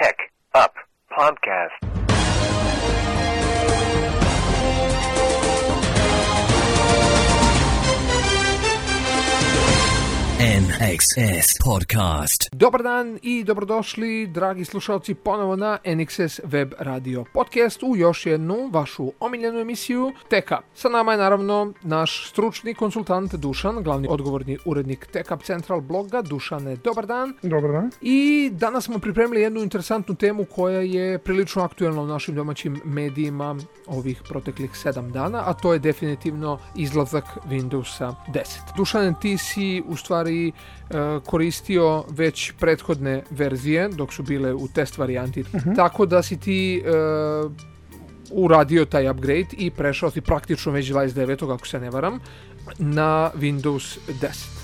Tech Up Podcast. NXS Podcast. Dobar dan i dobrodošli, dragi slušalci, ponovo na NXS Web Radio Podcast u još jednu vašu omiljenu emisiju Teka. Sa nama je naravno naš stručni konsultant Dušan, glavni odgovorni urednik Tech Up Central bloga. Dušane, dobar dan. Dobar dan. I danas smo pripremili jednu interesantnu temu koja je prilično aktuelna u našim domaćim medijima ovih proteklih sedam dana, a to je definitivno izlazak Windowsa 10. Dušane, ti si u stvari koristio već prethodne verzije dok su bile u test varijanti, tako da si ti e, uradio taj upgrade i prešao si praktično već 29. ako se ne varam na Windows 10.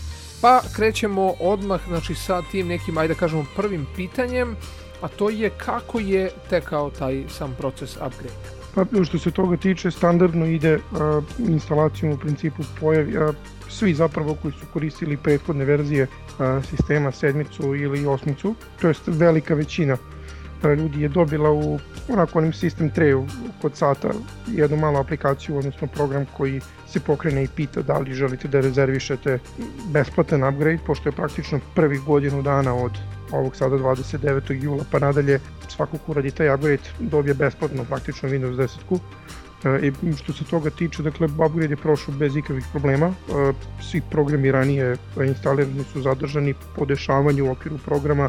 Pa krećemo odmah znači, sa tim nekim, ajde da kažemo, prvim pitanjem, a to je kako je tekao taj sam proces upgrade. Pa što se toga tiče, standardno ide uh, instalacijom u principu pojavi, uh, svi zapravo koji su koristili prethodne verzije uh, sistema sedmicu ili osmicu, to jest velika većina uh, ljudi je dobila u onako onim sistem treju kod sata jednu malu aplikaciju, odnosno program koji se pokrene i pita da li želite da rezervišete besplatan upgrade, pošto je praktično prvih godinu dana od ovog sada 29. jula pa nadalje svako ko radi taj upgrade dobije besplatno praktično Windows 10 E, što se toga tiče, dakle, upgrade je prošao bez ikakvih problema. E, Svi programi ranije instalirani su zadržani po dešavanju u okviru programa.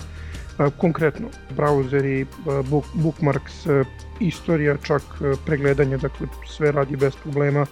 E, Konkretno, brauzeri, book, bookmarks, istorija, čak pregledanje, dakle, sve radi bez problema.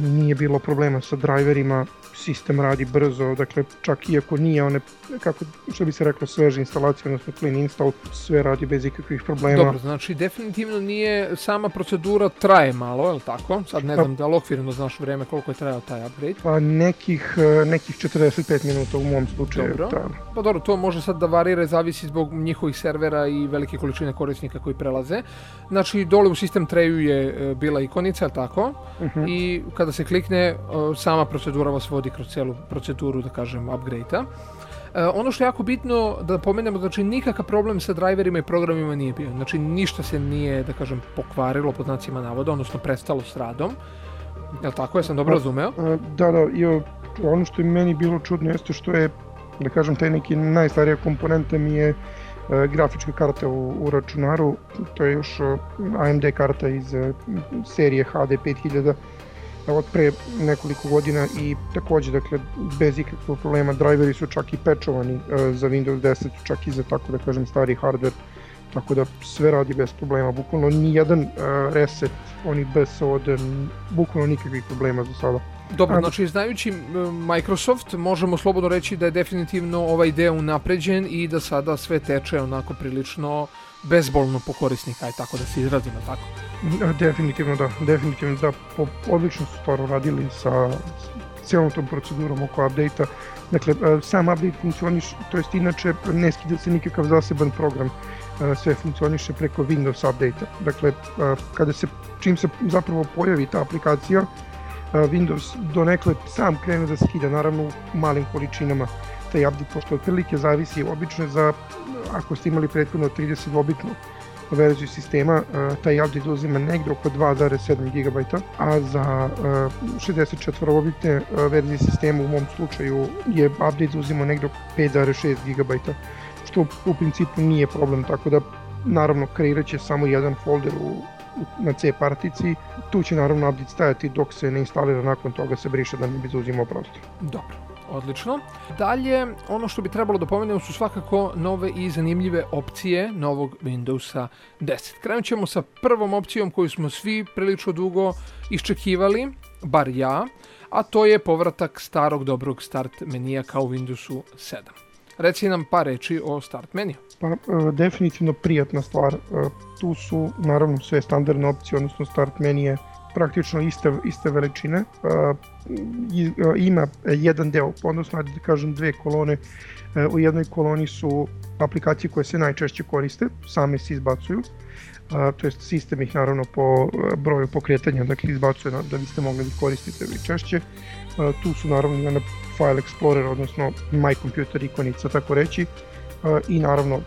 Nije bilo problema sa driverima, sistem radi brzo, dakle čak iako nije one, kako što bi se reklo, sveže instalacije, odnosno clean install, sve radi bez ikakvih problema. Dobro, znači definitivno nije, sama procedura traje malo, je li tako? Sad ne znam da li okvirno znaš vreme koliko je trajao taj upgrade. Pa nekih, nekih 45 minuta u mom slučaju. Dobro. trajalo. Pa dobro, to može sad da varira, zavisi zbog njihovih servera i velike količine korisnika koji prelaze. Znači, dole u sistem treju je e, bila ikonica, je li tako? Mhm. I kada se klikne, e, sama procedura vas vodi kroz celu proceduru, da kažem, upgrade-a. E, ono što je jako bitno da pomenemo, znači nikakav problem sa driverima i programima nije bio. Znači ništa se nije, da kažem, pokvarilo pod znacima navoda, odnosno prestalo s radom. Je li tako? Ja sam dobro razumeo? A, Da, da, i ono što je meni bilo čudno jeste što je, da kažem, taj neki najstarija komponenta mi je e, grafička karta u, u računaru, to je još AMD karta iz e, serije HD 5000 od pre nekoliko godina i takođe, dakle, bez ikakvog problema, driveri su čak i pečovani e, za Windows 10, čak i za, tako da kažem, stari hardware, tako da sve radi bez problema, bukvalno ni jedan uh, reset, oni bez od, bukvalno nikakvih problema za sada. Dobro, znači znajući Microsoft možemo slobodno reći da je definitivno ovaj deo unapređen i da sada sve teče onako prilično bezbolno po korisnika, aj tako da se izrazimo tako. A, Definitivno da, definitivno da, po, odlično su stvar radili sa cijelom tom procedurom oko update-a. Dakle, e, sam update funkcioniš, to jest inače ne skida se nikakav zaseban program, e, sve funkcioniše preko Windows update-a. Dakle, e, kada se, čim se zapravo pojavi ta aplikacija, Windows donekle sam krene da skida, naravno u malim količinama. Taj update, pošto otprilike zavisi obično za, ako ste imali prethodno 30-obitnu verziju sistema, taj update uzima negde oko 2,7 GB, a za uh, 64-obitne uh, verzije sistema u mom slučaju je update uzimao negde oko 5,6 GB, što u principu nije problem, tako da naravno kreirat će samo jedan folder u, na C partici, tu će naravno update stajati dok se ne instalira, nakon toga se briše da ne bi zauzimao prostor. Dobro, odlično. Dalje, ono što bi trebalo da pomenemo su svakako nove i zanimljive opcije novog Windowsa 10. Krenut ćemo sa prvom opcijom koju smo svi prilično dugo iščekivali, bar ja, a to je povratak starog dobrog start menija kao u Windowsu 7. Reci nam par reči o start meniju. Pa, e, definitivno prijatna stvar. E, tu su naravno sve standardne opcije, odnosno start meni je praktično iste, iste veličine. E, e, Ima jedan deo, odnosno da kažem dve kolone. E, U jednoj koloni su aplikacije koje se najčešće koriste, same se izbacuju. A, to jest sistem ih naravno po e, broju pokretanja dakle izbacuje da biste mogli da koristite češće. Tu su naravno i ona File Explorer, odnosno My Computer ikonica, tako reći. i naravno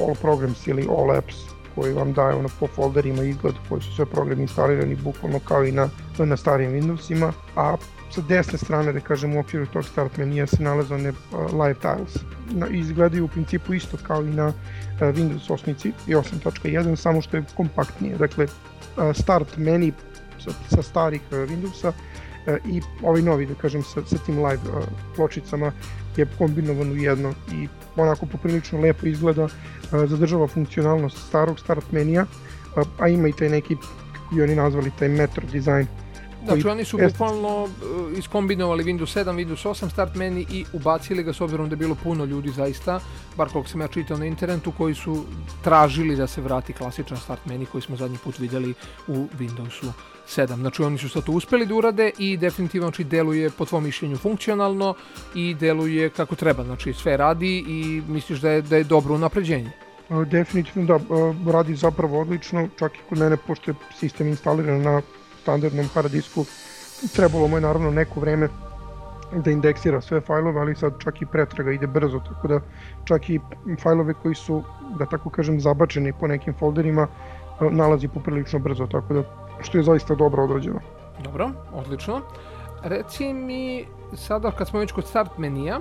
All Programs ili All Apps koji vam daje ono po folderima izgled koji su sve programi instalirani bukvalno kao i na, na starijim Windowsima, a sa desne strane, da kažem, u okviru tog start menija se nalaze one live tiles. Na, izgledaju u principu isto kao i na Windows 8 i 8.1, samo što je kompaktnije. Dakle, start meni sa, sa starih Windowsa i ovaj novi, da kažem, sa, sa tim live uh, pločicama je kombinovan u jedno i onako poprilično lepo izgleda, uh, zadržava funkcionalnost starog start menija, a ima i taj neki, kako bi oni nazvali, taj metro dizajn Znači oni su bukvalno uh, iskombinovali Windows 7, Windows 8 start menu i ubacili ga s obzirom da je bilo puno ljudi zaista, bar koliko sam ja čitao na internetu, koji su tražili da se vrati klasičan start menu koji smo zadnji put vidjeli u Windowsu 7. Znači oni su sad to uspeli da urade i definitivno znači, deluje po tvom mišljenju funkcionalno i deluje kako treba. Znači sve radi i misliš da je, da je dobro napređenje. Definitivno da, radi zapravo odlično, čak i kod mene, pošto je sistem instaliran na standardnom hard disku trebalo mu je naravno neko vreme da indeksira sve fajlove, ali sad čak i pretraga ide brzo, tako da čak i fajlove koji su, da tako kažem, zabačeni po nekim folderima, e, nalazi poprilično brzo, tako da što je zaista dobro odrađeno. Dobro, odlično. Reci mi, sada kad smo već kod start menija,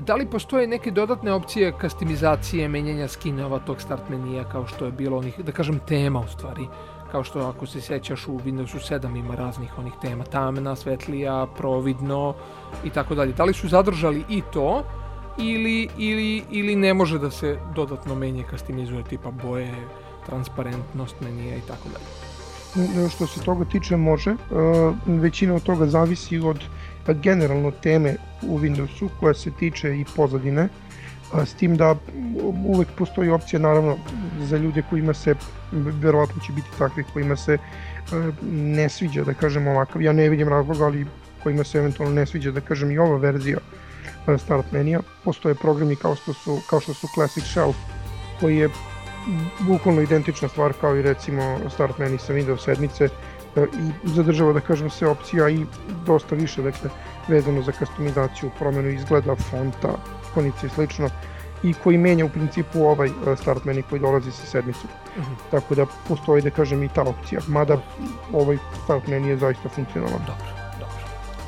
da li postoje neke dodatne opcije kastimizacije, menjanja skinova tog start menija kao što je bilo onih, da kažem, tema u stvari, kao što ako se sećaš u Windowsu 7 ima raznih onih tema, tamna, svetlija, providno i tako dalje. Da li su zadržali i to ili, ili, ili ne može da se dodatno menje, kastimizuje tipa boje, transparentnost menija i tako dalje? Što se toga tiče može, većina od toga zavisi od generalno teme u Windowsu koja se tiče i pozadine, s tim da uvek postoji opcija naravno za ljude kojima se verovatno će biti takvi kojima se e, ne sviđa da kažem ovakav. Ja ne vidim razloga ali kojima se eventualno ne sviđa da kažem i ova verzija e, start menija postoje programi kao što su kao što su Classic Shell koji je bukvalno identična stvar kao i recimo start menu sa Windows 7 e, i zadržava da kažem sve opcija i dosta više dakle vezano za customizaciju, promenu izgleda, fonta, ikonice i slično i koji menja u principu ovaj e, start menu koji dolazi sa sedmicom. Uh mhm. -huh. Tako da postoji da kažem i ta opcija, mada ovaj start menu je zaista funkcionalan. Dobro.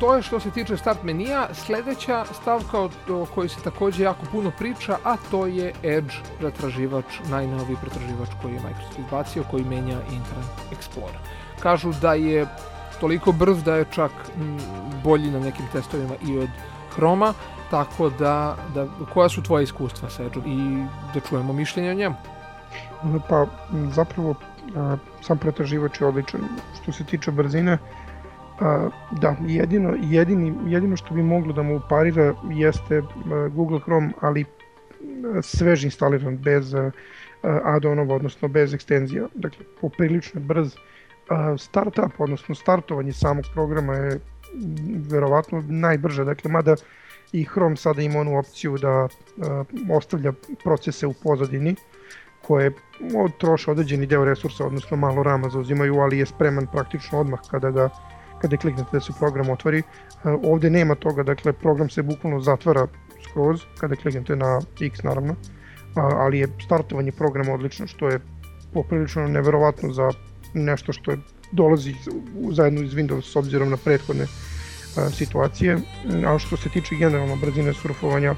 To je što se tiče start menija. Sledeća stavka o kojoj se takođe jako puno priča, a to je Edge pretraživač, najnoviji pretraživač koji je Microsoft izbacio, koji menja Internet Explorer. Kažu da je toliko brz da je čak bolji na nekim testovima i od Chroma, tako da, da koja su tvoje iskustva sa Edge i da čujemo mišljenje o njemu? Pa zapravo sam pretraživač je odličan. Što se tiče brzine, da, jedino, jedini, jedino što bi moglo da mu uparira jeste Google Chrome, ali svež instaliran, bez add-onova, odnosno bez ekstenzija. Dakle, poprilično brz startup, odnosno startovanje samog programa je verovatno najbrže, dakle, mada i Chrome sada ima onu opciju da uh, ostavlja procese u pozadini koje troše određeni deo resursa, odnosno malo rama zauzimaju, ali je spreman praktično odmah kada ga kada kliknete da se program otvori. Uh, ovde nema toga, dakle program se bukvalno zatvara skroz kada kliknete na X naravno, ali je startovanje programa odlično, što je poprilično neverovatno za nešto što dolazi zajedno iz Windows s obzirom na prethodne a, situacije, a što se tiče generalno brzine surfovanja,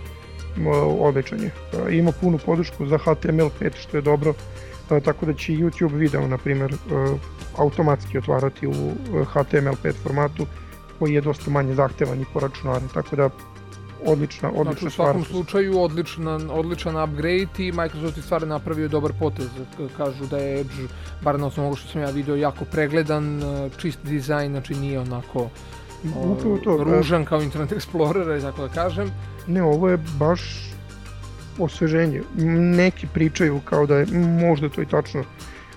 odličan je. Ima punu podršku za HTML5 što je dobro, tako da će YouTube video, na primjer, automatski otvarati u HTML5 formatu koji je dosta manje zahtevan i po računare, tako da odlična, odlična znači, u svakom stvar. slučaju odličan, odličan upgrade i Microsoft je stvarno napravio dobar potez. Kažu da je Edge, bar na osnovu što sam ja video, jako pregledan, čist dizajn, znači nije onako Upravo to, da. ružan kao Internet Explorer, tako da kažem. Ne, ovo je baš osveženje. Neki pričaju kao da je, možda to i tačno,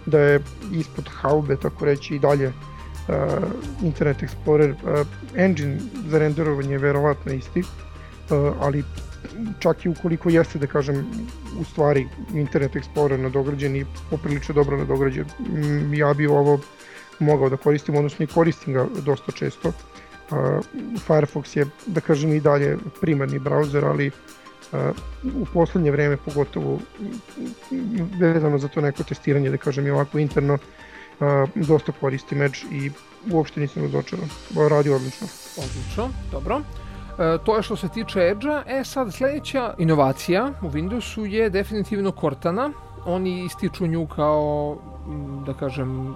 da je ispod haube, tako reći, i dalje uh, Internet Explorer. Uh, engine za renderovanje je verovatno isti, uh, ali čak i ukoliko jeste da kažem u stvari Internet Explorer nadograđen i poprilično dobro nadograđen, ja bi ovo mogao da koristim, odnosno i koristim ga dosta često. Uh, Firefox je, da kažem, i dalje primarni brauzer, ali u poslednje vreme pogotovo vezano za to neko testiranje, da kažem i ovako interno, dosta koristi meč i uopšte nisam razočaran. Radi odlično. Odlično, dobro. E, to je što se tiče Edge-a. E sad, sledeća inovacija u Windowsu je definitivno Cortana. Oni ističu nju kao da kažem,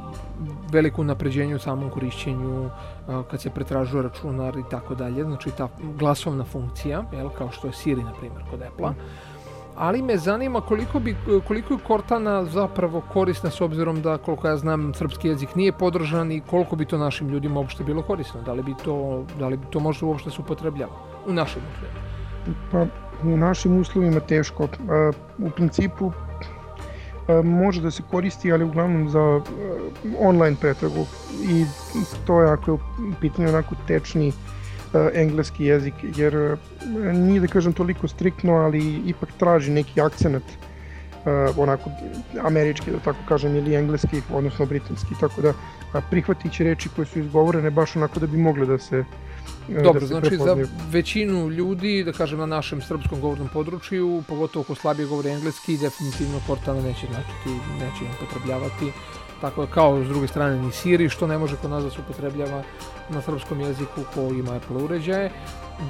veliko napređenje u samom korišćenju kad se pretražuje računar i tako dalje, znači ta glasovna funkcija, jel, kao što je Siri, na primjer, kod Apple-a. Ali me zanima koliko, bi, koliko je Cortana zapravo korisna s obzirom da, koliko ja znam, srpski jezik nije podržan i koliko bi to našim ljudima uopšte bilo korisno. Da li bi to, da li bi to možda uopšte se upotrebljava u našim uslovima? Pa, u našim uslovima teško. U principu može da se koristi, ali uglavnom za e, online pretragu. I to je ako je u pitanju onako tečni e, engleski jezik, jer nije da kažem toliko striktno, ali ipak traži neki akcenat onako američki, da tako kažem, ili engleski, odnosno britanski, tako da prihvatići reči koje su izgovorene baš onako da bi mogle da se Da Dobro, da znači za većinu ljudi, da kažem na našem srpskom govornom području, pogotovo ko slabije govore engleski, definitivno Cortana neće značiti, neće im upotrebljavati. Tako da kao s druge strane ni Siri, što ne može kod nas da se upotrebljava na srpskom jeziku ko ima Apple uređaje.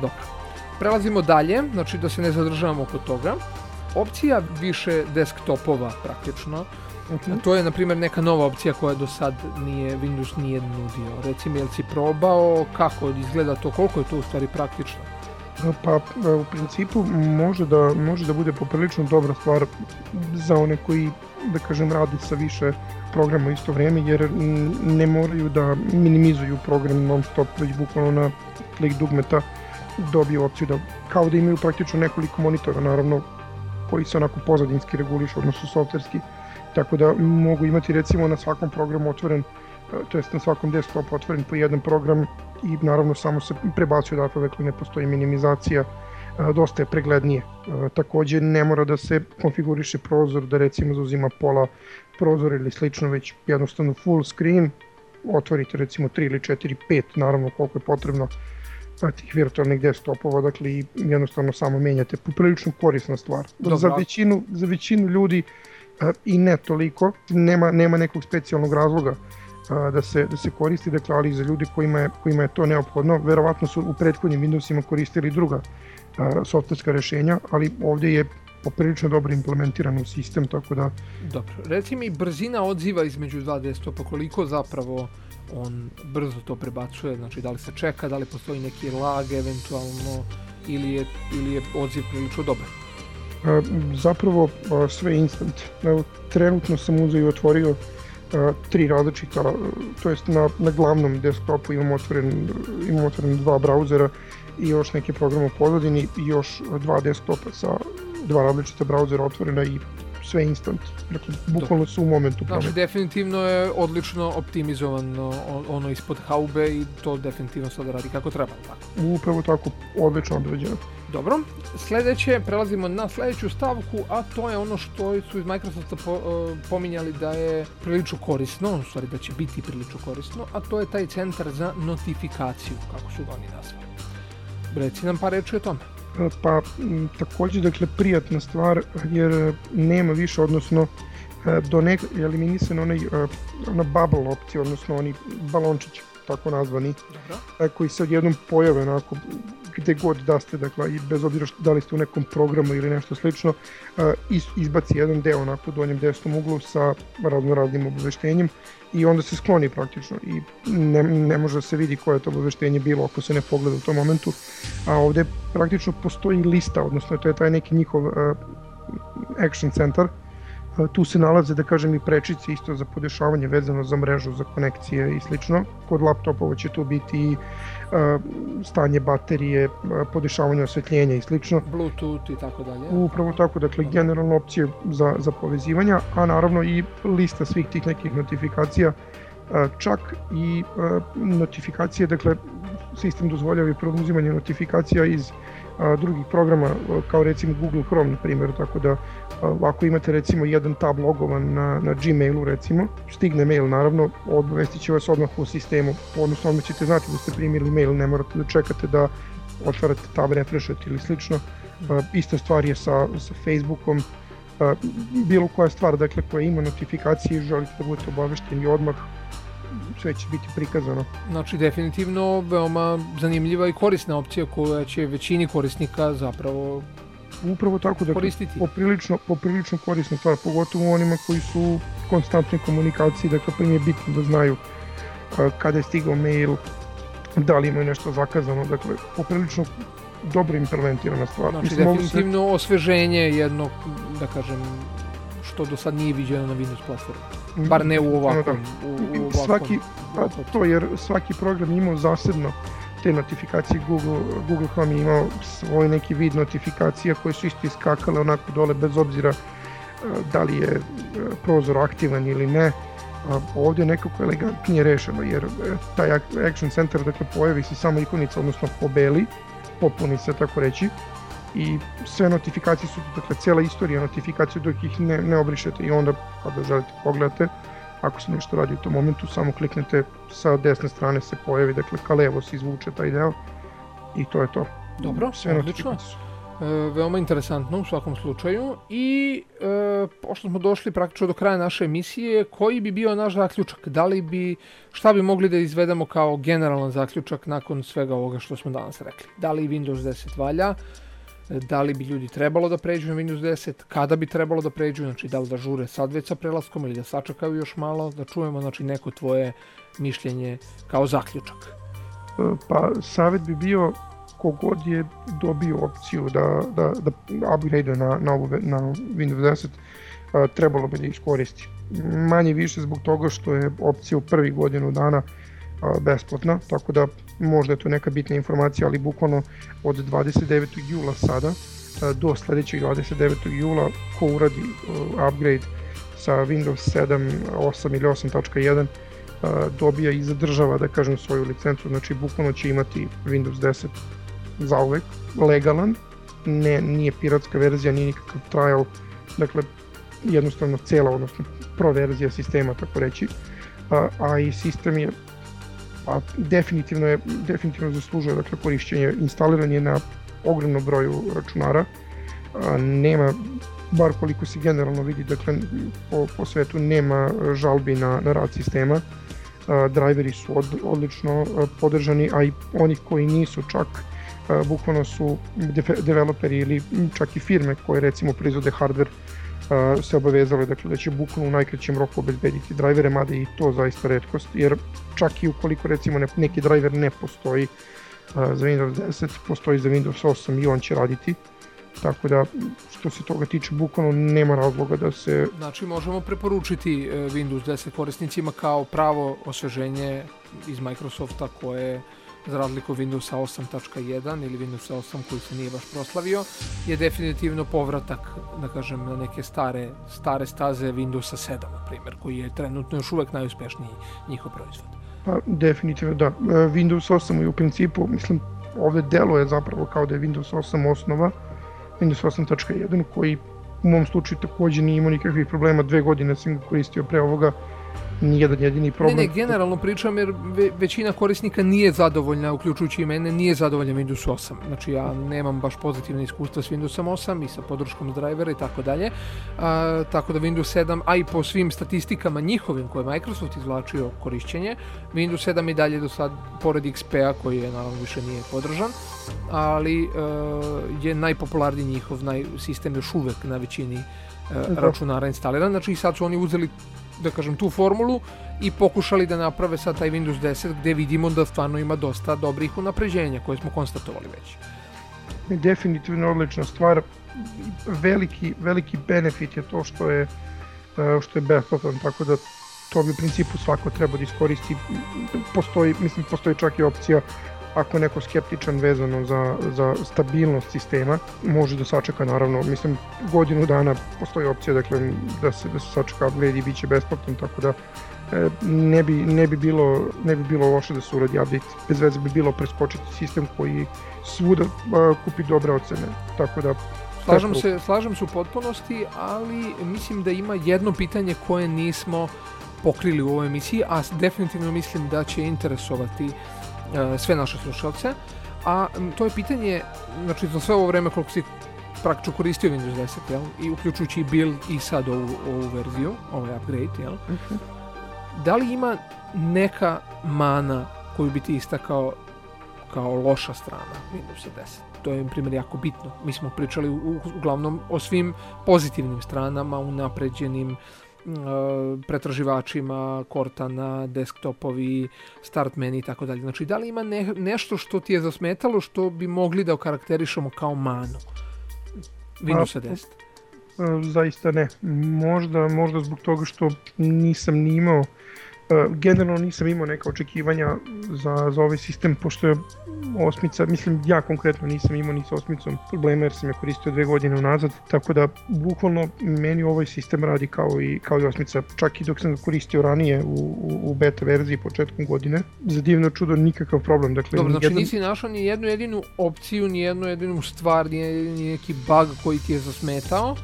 Dobro. Prelazimo dalje, znači da se ne zadržavamo kod toga. Opcija više desktopova praktično, -huh. To je, na primjer, neka nova opcija koja do sad nije, Windows nije nudio. Recimo, jel si probao, kako izgleda to, koliko je to u stvari praktično? Pa, u principu može da, može da bude poprilično dobra stvar za one koji, da kažem, radi sa više programa isto vreme, jer ne moraju da minimizuju program non stop, već bukvalno na klik dugmeta dobiju opciju da, kao da imaju praktično nekoliko monitora, naravno, koji se onako pozadinski regulišu, odnosno softverski, tako da mogu imati recimo na svakom programu otvoren to jest na svakom desktopu otvoren po jedan program i naravno samo se prebacuje odatle, dakle ne postoji minimizacija, dosta je preglednije. Takođe ne mora da se konfiguriše prozor da recimo zauzima pola prozora ili slično, već jednostavno full screen, otvorite recimo 3 ili 4, 5, naravno koliko je potrebno tih virtualnih desktopova, dakle jednostavno samo menjate, poprilično korisna stvar. Dobro. Za većinu, za većinu ljudi uh, i ne toliko, nema, nema nekog specijalnog razloga da se, da se koristi, dakle, ali za ljude kojima je, kojima je to neophodno, verovatno su u prethodnim Windowsima koristili druga softverska rešenja, ali ovde je poprilično dobro implementiran u sistem, tako da... Dobro, reci mi brzina odziva između dva desktopa, koliko zapravo on brzo to prebacuje, znači da li se čeka, da li postoji neki lag eventualno, ili je, ili je odziv prilično dobar? Zapravo sve instant. Evo, trenutno sam uzeo i otvorio tri različita, to jest na, na glavnom desktopu imam otvoren, imam otvoren dva brauzera i još neke programe u pozadini i još dva desktopa sa dva različita brauzera otvorena i sve instant. Dakle, bukvalno su u momentu Znači, definitivno je odlično optimizovano ono ispod haube i to definitivno sad radi kako treba, tako? Upravo tako, odlično određeno. Dobro, sledeće, prelazimo na sledeću stavku, a to je ono što su iz Microsofta po, uh, pominjali da je prilično korisno, u stvari da će biti prilično korisno, a to je taj centar za notifikaciju, kako su ga oni nazvali. Reci nam par reči o tome. E, pa, takođe, dakle, prijatna stvar, jer nema više, odnosno, e, do nek, eliminisan onaj, ona bubble opcija, odnosno oni balončići tako nazvani, Dobro. koji se odjednom pojave onako gde god da ste, dakle, i bez obzira što, da li ste u nekom programu ili nešto slično, izbaci jedan deo onako u donjem desnom uglu sa razno raznim obaveštenjem i onda se skloni praktično i ne, ne može da se vidi koje je to obaveštenje bilo ako se ne pogleda u tom momentu, a ovde praktično postoji lista, odnosno to je taj neki njihov action center, Tu se nalaze, da kažem, i prečice isto za podešavanje vezano za mrežu, za konekcije i slično. Kod laptopova će tu biti i stanje baterije, podešavanje osvetljenja i slično. Bluetooth i tako dalje. Upravo tako, dakle, generalno opcije za, za povezivanja, a naravno i lista svih tih nekih notifikacija, čak i notifikacije, dakle, sistem dozvoljava i preuzimanje notifikacija iz a, drugih programa kao recimo Google Chrome na primjer tako da ako imate recimo jedan tab logovan na, na Gmailu recimo stigne mail naravno obavestit će vas odmah u sistemu odnosno odmah ćete znati da ste primili mail ne morate da čekate da otvarate tab refreshati ili slično. Ista stvar je sa, sa Facebookom, bilo koja stvar dakle, koja ima notifikacije i želite da budete obavešteni odmah, sve će biti prikazano. Znači, definitivno veoma zanimljiva i korisna opcija koja će većini korisnika zapravo Upravo tako, dakle, koristiti. poprilično, poprilično korisna stvar, pogotovo onima koji su u konstantnoj komunikaciji, dakle, prvi je bitno da znaju kada je stigao mail, da li imaju nešto zakazano, dakle, poprilično dobro implementirana stvar. Znači, Mislim, mogu se- definitivno osveženje jednog, da kažem, što do sad nije viđeno na Windows platformi. Bar ne u ovakvom. U, u ovakvom svaki, a, obuhvatu. to jer svaki program imao zasebno te notifikacije Google, Google Chrome je imao svoj neki vid notifikacija koje su isto iskakale onako dole bez obzira a, da li je e, prozor aktivan ili ne. A, ovdje je nekako elegantnije rešeno jer e, taj Ac- Action Center dakle pojavi se samo ikonica odnosno pobeli, popuni se tako reći i sve notifikacije su dakle cijela istorija notifikacija dok ih ne, ne obrišete i onda kada želite pogledate ako se nešto radi u tom momentu, samo kliknete sa desne strane se pojavi, dakle ka levo se izvuče taj deo i to je to. Dobro, Sve odlično. notifikacije. E, veoma interesantno u svakom slučaju i e, pošto smo došli praktično do kraja naše emisije, koji bi bio naš zaključak? Da li bi, šta bi mogli da izvedemo kao generalan zaključak nakon svega ovoga što smo danas rekli? Da li Windows 10 valja? E, Da li bi ljudi trebalo da pređu na Windows 10? Kada bi trebalo da pređu? Znači, da li da žure sad već sa prelaskom ili da sačekaju još malo? Da čujemo znači, neko tvoje mišljenje kao zaključak. E, Pa savjet bi bio kogod je dobio opciju da, da, da upgrade na, na, ovu, na Windows 10 a, trebalo bi da iskoristi. Manje više zbog toga što je opcija u prvih godinu dana a, besplatna, tako da možda je to neka bitna informacija, ali bukvalno od 29. jula sada do sledećeg 29. jula ko uradi upgrade sa Windows 7, 8 ili 8.1 a, dobija i zadržava da kažem svoju licencu, znači bukvalno će imati Windows 10 zauvek, legalan, ne, nije piratska verzija, nije nikakav trial, dakle jednostavno cela, odnosno pro verzija sistema, tako reći, a, a i sistem je a definitivno je definitivno zaslužuje dakle korišćenje instaliran je na ogromnom broju računara. A, nema bar koliko se generalno vidi dakle po, po svetu nema žalbi na, na rad sistema. A, driveri su od, odlično podržani a i oni koji nisu čak a, bukvalno su developeri ili čak i firme koje recimo proizvode hardware se obavezale dakle, da će bukvalno u najkraćem roku obezbediti drivere, mada i to zaista redkost, jer čak i ukoliko recimo ne, neki driver ne postoji za Windows 10, postoji za Windows 8 i on će raditi, tako da što se toga tiče bukvalno nema razloga da se Znači možemo preporučiti e, Windows 10 korisnicima kao pravo osveženje iz Microsofta koje za razliku Windowsa 8.1 ili Windowsa 8 koji se nije baš proslavio je definitivno povratak da kažem na neke stare stare staze Windowsa 7 na primjer koji je trenutno još uvek najuspešniji njihov proizvod. Pa, definitivno da. E, Windows 8 je u principu, mislim, ovde deluje zapravo kao da je Windows 8 osnova, Windows 8.1 koji u mom slučaju takođe nije imao nikakvih problema, dve godine sam ga koristio pre ovoga, nijedan jedini problem. Ne, ne, generalno pričam jer ve, većina korisnika nije zadovoljna, uključujući i mene, nije zadovoljna Windows 8. Znači ja nemam baš pozitivne iskustva s Windowsom 8 i sa podrškom drivera i tako dalje. A, Tako da Windows 7, a i po svim statistikama njihovim koje je Microsoft izvlačio korišćenje, Windows 7 i dalje do sad, pored XP-a koji je naravno više nije podržan, ali e, je najpopularniji njihov naj, sistem još uvek na većini e, Da. računara instaliran. Znači sad su oni uzeli da kažem tu formulu i pokušali da naprave sad taj Windows 10 gde vidimo da stvarno ima dosta dobrih unapređenja koje smo konstatovali već. definitivno odlična stvar. Veliki, veliki benefit je to što je, e, što je besplatan, tako da to bi u principu svako treba da iskoristi. Postoji, mislim, postoji čak i opcija ako je neko skeptičan vezano za, za stabilnost sistema, može da sačeka naravno, mislim, godinu dana postoji opcija dakle, da se, da se sačeka upgrade i bit će besplatan, tako da e, ne bi, ne bi bilo ne bi bilo loše da se uradi update. Bez veze bi bilo preskočiti sistem koji svuda a, kupi dobre ocene. Tako da Slažem se, slažem se u potpunosti, ali mislim da ima jedno pitanje koje nismo pokrili u ovoj emisiji, a definitivno mislim da će interesovati e, sve naše slušalce, a to je pitanje, znači za sve ovo vreme koliko si praktično koristio Windows 10, jel? I uključujući i build i sad ovu, ovu verziju, ovaj upgrade, jel? Mhm. Da li ima neka mana koju bi ti istakao kao loša strana Windowsa 10? To je, na primjer, jako bitno. Mi smo pričali u- uglavnom o svim pozitivnim stranama, unapređenim uh, pretraživačima, Cortana, desktopovi, start menu i tako dalje. Znači, da li ima ne, nešto što ti je zasmetalo što bi mogli da okarakterišemo kao manu Windowsa 10? E, Zaista ne. Možda, možda zbog toga što nisam ni imao e, generalno nisam imao neka očekivanja za, za ovaj sistem, pošto je osmica, mislim ja konkretno nisam imao ni sa osmicom problema jer sam je koristio dve godine unazad, tako da bukvalno meni ovaj sistem radi kao i, kao i osmica, čak i dok sam ga koristio ranije u, u, u beta verziji početkom godine. Za divno čudo nikakav problem, dakle Dobro, znači nijedan- nisi našao ni jednu jedinu opciju, ni jednu jedinu stvar, ni, ni neki bug koji ti je zasmetao.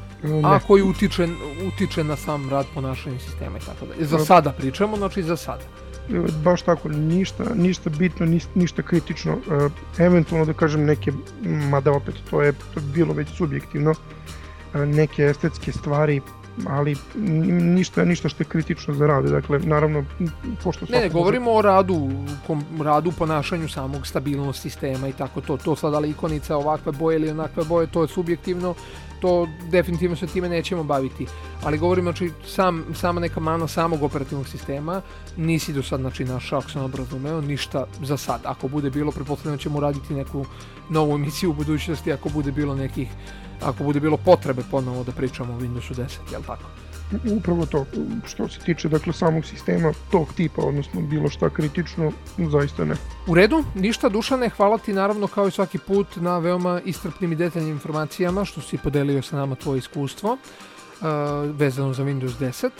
A koji utiče, utiče na sam rad ponašanja sistema i tako dalje. Za Da. sada pričamo, znači za sada. baš tako, ništa, ništa bitno, ništa kritično, e, eventualno da kažem neke, mada opet to je, to je bilo već subjektivno, e, neke estetske stvari, ali ništa, ništa što je kritično za rad, dakle, naravno, pošto Ne, ne, govorimo o radu, kom, radu, ponašanju samog stabilnost sistema i tako to. To sada li ikonica ovakve boje ili onakve boje, to je subjektivno, to definitivno se time nećemo baviti. Ali govorimo, znači, sam, sama neka mana samog operativnog sistema, nisi do sad, znači, našao, ako sam dobro razumeo, ništa za sad. Ako bude bilo, pretpostavljam da ćemo uraditi neku novu emisiju u budućnosti, ako bude bilo nekih, ako bude bilo potrebe ponovo da pričamo o Windowsu 10, jel tako? Upravo to, što se tiče dakle, samog sistema tog tipa, odnosno bilo šta kritično, zaista ne. U redu, ništa Dušane, hvala ti naravno kao i svaki put na veoma istrpnim i detaljnim informacijama što si podelio sa nama tvoje iskustvo uh, vezano za Windows 10.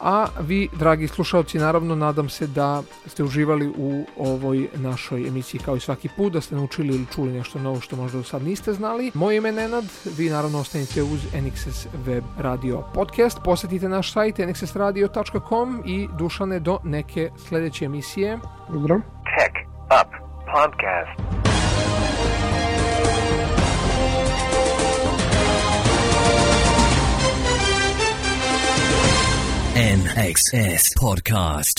A vi, dragi slušalci, naravno nadam se da ste uživali u ovoj našoj emisiji kao i svaki put, da ste naučili ili čuli nešto novo što možda do sad niste znali. Moje ime je Nenad, vi naravno ostanite uz NXS Web Radio Podcast, posetite naš sajt nxsradio.com i Dušane do neke sledeće emisije. Pozdrav! Tech Up Podcast. NXS Podcast.